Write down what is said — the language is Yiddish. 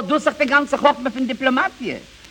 du, du sagst die ganze Hochme von Diplomatie.